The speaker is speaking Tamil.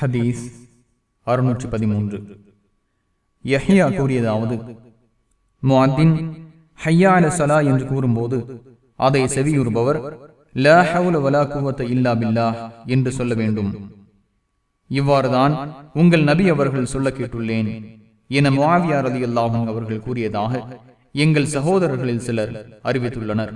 ஹதீஸ் அறுநூற்றி பதிமூன்று. யஹ்யா கூறியதாவது முஅத்தின் ஹையா அல சலா என்று கூறும்போது அதை செவியுறுபவர் லா ஹவுல வலா குவத்த இல்லா பில்லா என்று சொல்ல வேண்டும். இவ்வாறுதான் உங்கள் நபி அவர்கள் சொல்ல கேட்டுள்ளேன். என முஆவியா ரலியல்லாஹு அவர்கள் கூறியதாக எங்கள் சகோதரர்களில் சிலர் அறிவித்துள்ளனர்.